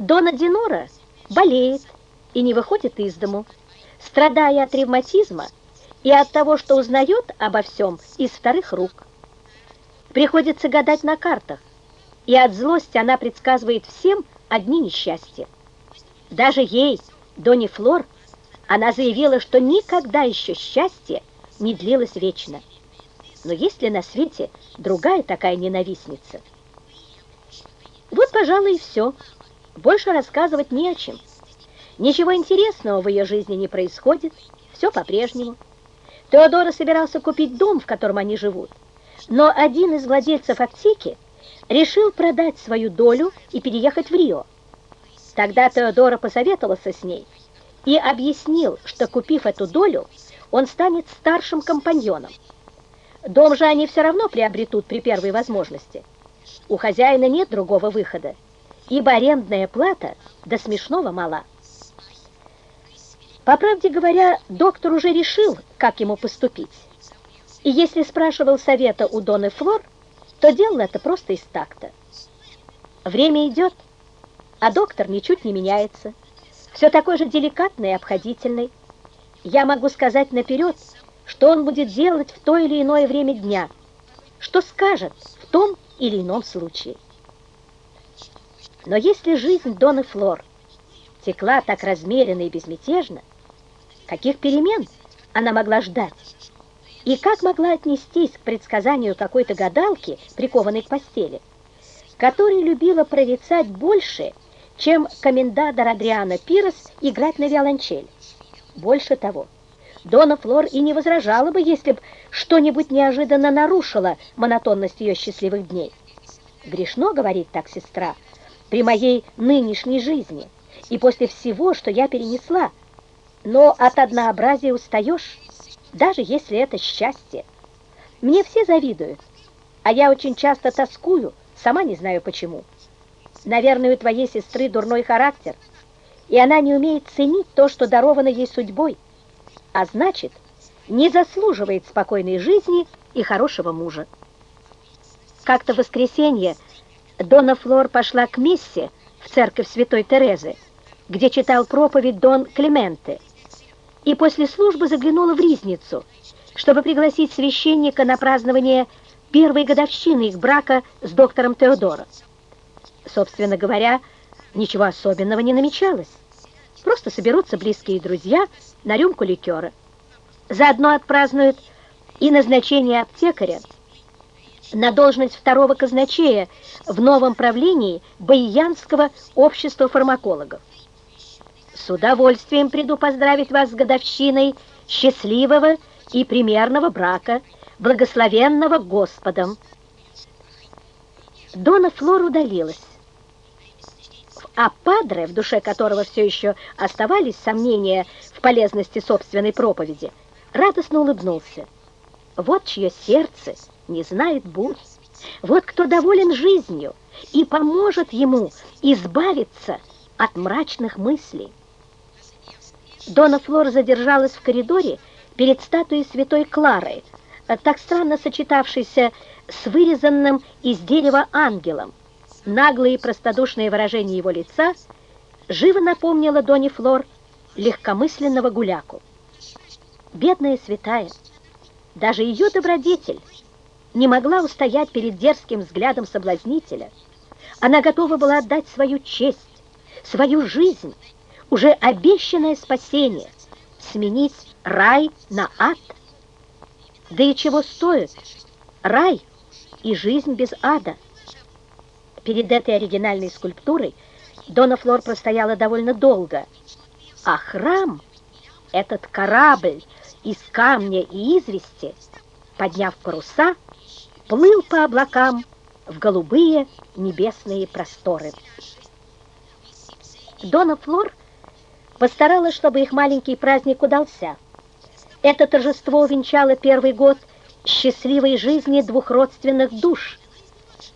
Дона Динора болеет и не выходит из дому, страдая от ревматизма и от того, что узнает обо всем из вторых рук. Приходится гадать на картах, и от злости она предсказывает всем одни несчастья. Даже ей, Доне Флор, она заявила, что никогда еще счастье не длилось вечно. Но есть ли на свете другая такая ненавистница? Вот, пожалуй, и все. Больше рассказывать не о чем. Ничего интересного в ее жизни не происходит, все по-прежнему. Теодора собирался купить дом, в котором они живут, но один из владельцев аптеки решил продать свою долю и переехать в Рио. Тогда Теодора посоветовался с ней и объяснил, что, купив эту долю, он станет старшим компаньоном. Дом же они все равно приобретут при первой возможности. У хозяина нет другого выхода, ибо арендная плата до смешного мала. По правде говоря, доктор уже решил, как ему поступить. И если спрашивал совета у Доны Флор, то делал это просто из такта. Время идет, а доктор ничуть не меняется. Все такой же деликатный и обходительный. Я могу сказать наперед, что он будет делать в то или иное время дня, что скажет в том или ином случае. Но если жизнь Доны Флор текла так размеренно и безмятежно, каких перемен она могла ждать? И как могла отнестись к предсказанию какой-то гадалки, прикованной к постели, которая любила прорицать больше, чем комендатор Адриана Пирос играть на виолончель? Больше того, Дона Флор и не возражала бы, если бы что-нибудь неожиданно нарушило монотонность ее счастливых дней. Грешно, говорит так сестра, при моей нынешней жизни и после всего, что я перенесла, но от однообразия устаешь, даже если это счастье. Мне все завидуют, а я очень часто тоскую, сама не знаю почему. Наверное, у твоей сестры дурной характер, и она не умеет ценить то, что даровано ей судьбой, а значит, не заслуживает спокойной жизни и хорошего мужа. Как-то в воскресенье Дона Флор пошла к мессе в церковь Святой Терезы, где читал проповедь Дон Клементе, и после службы заглянула в Ризницу, чтобы пригласить священника на празднование первой годовщины их брака с доктором Теодоро. Собственно говоря, ничего особенного не намечалось. Просто соберутся близкие друзья на рюмку ликера. Заодно отпразднуют и назначение аптекаря на должность второго казначея в новом правлении Баянского общества фармакологов. С удовольствием приду поздравить вас с годовщиной счастливого и примерного брака, благословенного Господом. Дона Флор удалилась а Падре, в душе которого все еще оставались сомнения в полезности собственной проповеди, радостно улыбнулся. Вот чье сердце не знает бурь, вот кто доволен жизнью и поможет ему избавиться от мрачных мыслей. Дона Флор задержалась в коридоре перед статуей святой Клары, так странно сочетавшейся с вырезанным из дерева ангелом, наглое и простодушное выражение его лица живо напомнило Доне Флор легкомысленного гуляку. Бедная святая, даже ее добродетель не могла устоять перед дерзким взглядом соблазнителя. Она готова была отдать свою честь, свою жизнь, уже обещанное спасение, сменить рай на ад. Да и чего стоит рай и жизнь без ада? Перед этой оригинальной скульптурой Дона Флор простояла довольно долго, а храм, этот корабль из камня и извести, подняв паруса, плыл по облакам в голубые небесные просторы. Дона Флор постаралась, чтобы их маленький праздник удался. Это торжество увенчало первый год счастливой жизни двух родственных душ,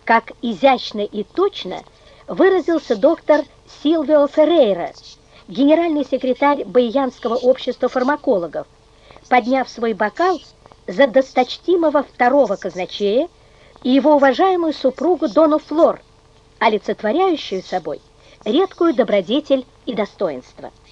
как изящно и точно выразился доктор Силвио Феррейра, генеральный секретарь Баянского общества фармакологов, подняв свой бокал за досточтимого второго казначея и его уважаемую супругу Дону Флор, олицетворяющую собой редкую добродетель и достоинство –